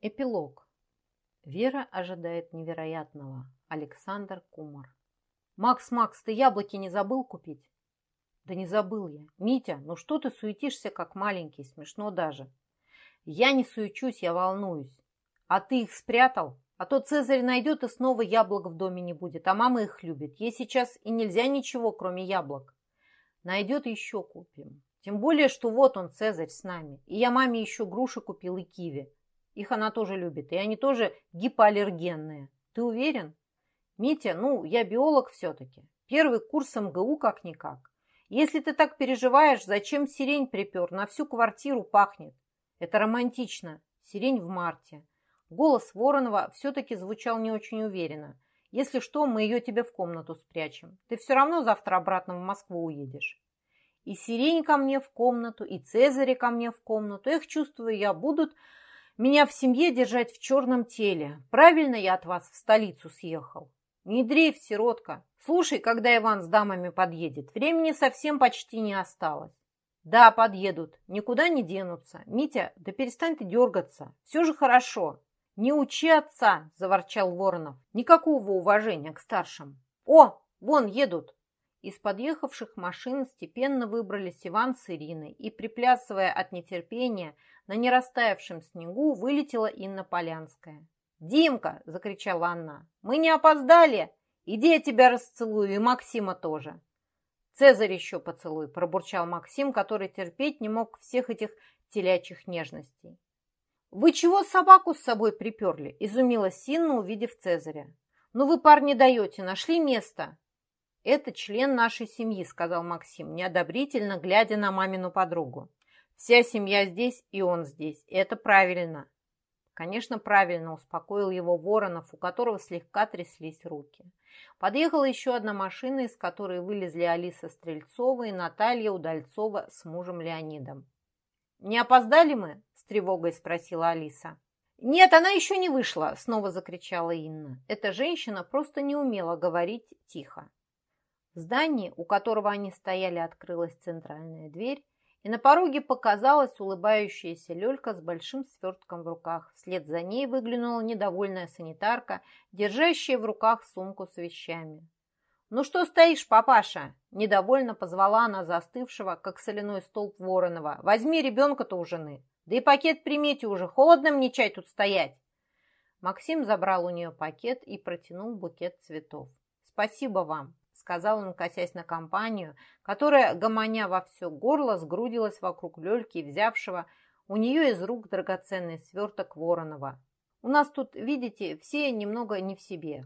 Эпилог. Вера ожидает невероятного. Александр Кумар. «Макс, Макс, ты яблоки не забыл купить?» «Да не забыл я. Митя, ну что ты суетишься, как маленький? Смешно даже». «Я не суечусь, я волнуюсь. А ты их спрятал? А то Цезарь найдет и снова яблок в доме не будет, а мама их любит. Ей сейчас и нельзя ничего, кроме яблок. Найдет еще купим. Тем более, что вот он, Цезарь, с нами. И я маме еще груши купил и киви. Их она тоже любит, и они тоже гипоаллергенные. Ты уверен? Митя, ну, я биолог все-таки. Первый курс МГУ как-никак. Если ты так переживаешь, зачем сирень припер? На всю квартиру пахнет. Это романтично. Сирень в марте. Голос Воронова все-таки звучал не очень уверенно. Если что, мы ее тебе в комнату спрячем. Ты все равно завтра обратно в Москву уедешь. И сирень ко мне в комнату, и Цезарь ко мне в комнату. Их, чувствую я, будут меня в семье держать в черном теле. Правильно я от вас в столицу съехал? Не дрейф, сиротка. Слушай, когда Иван с дамами подъедет. Времени совсем почти не осталось. Да, подъедут. Никуда не денутся. Митя, да перестань ты дергаться. Все же хорошо. Не учи отца, заворчал Воронов. Никакого уважения к старшим. О, вон едут. Из подъехавших машин степенно выбрались Иван с Ириной, и, приплясывая от нетерпения, на нерастаявшем снегу вылетела Инна Полянская. «Димка!» – закричала она. «Мы не опоздали! Иди я тебя расцелую, и Максима тоже!» «Цезарь еще поцелуй!» – пробурчал Максим, который терпеть не мог всех этих телячьих нежностей. «Вы чего собаку с собой приперли?» – изумилась Инна, увидев Цезаря. «Ну вы, парни, даете, нашли место?» «Это член нашей семьи», — сказал Максим, неодобрительно глядя на мамину подругу. «Вся семья здесь, и он здесь. Это правильно». Конечно, правильно успокоил его Воронов, у которого слегка тряслись руки. Подъехала еще одна машина, из которой вылезли Алиса Стрельцова и Наталья Удальцова с мужем Леонидом. «Не опоздали мы?» – с тревогой спросила Алиса. «Нет, она еще не вышла!» – снова закричала Инна. Эта женщина просто не умела говорить тихо. Здании, у которого они стояли, открылась центральная дверь, и на пороге показалась улыбающаяся Лёлька с большим свертком в руках. Вслед за ней выглянула недовольная санитарка, держащая в руках сумку с вещами. «Ну что стоишь, папаша?» Недовольно позвала она застывшего, как соляной столб Воронова. «Возьми ребенка-то у жены. Да и пакет примите уже, холодно мне чай тут стоять». Максим забрал у нее пакет и протянул букет цветов. «Спасибо вам сказал он, косясь на компанию, которая, гомоня во все горло, сгрудилась вокруг Лёльки, взявшего у нее из рук драгоценный сверток Воронова. «У нас тут, видите, все немного не в себе».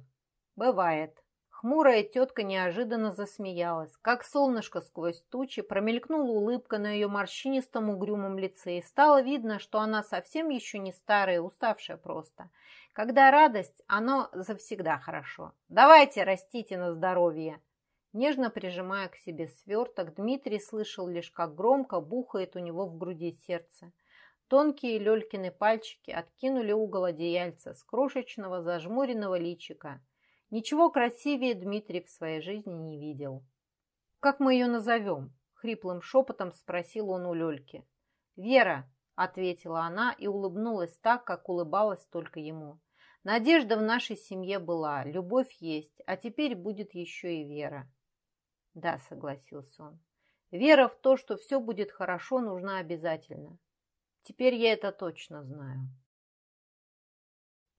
«Бывает». Хмурая тетка неожиданно засмеялась. Как солнышко сквозь тучи промелькнула улыбка на ее морщинистом угрюмом лице, и стало видно, что она совсем еще не старая, уставшая просто. Когда радость, оно завсегда хорошо. Давайте растите на здоровье. Нежно прижимая к себе сверток, Дмитрий слышал лишь, как громко бухает у него в груди сердце. Тонкие Лёлькины пальчики откинули угол одеяльца с крошечного зажмуренного личика. Ничего красивее Дмитрий в своей жизни не видел. «Как мы ее назовем?» — хриплым шепотом спросил он у Лёльки. «Вера», — ответила она и улыбнулась так, как улыбалась только ему. «Надежда в нашей семье была, любовь есть, а теперь будет еще и вера». Да, согласился он. Вера в то, что все будет хорошо, нужна обязательно. Теперь я это точно знаю.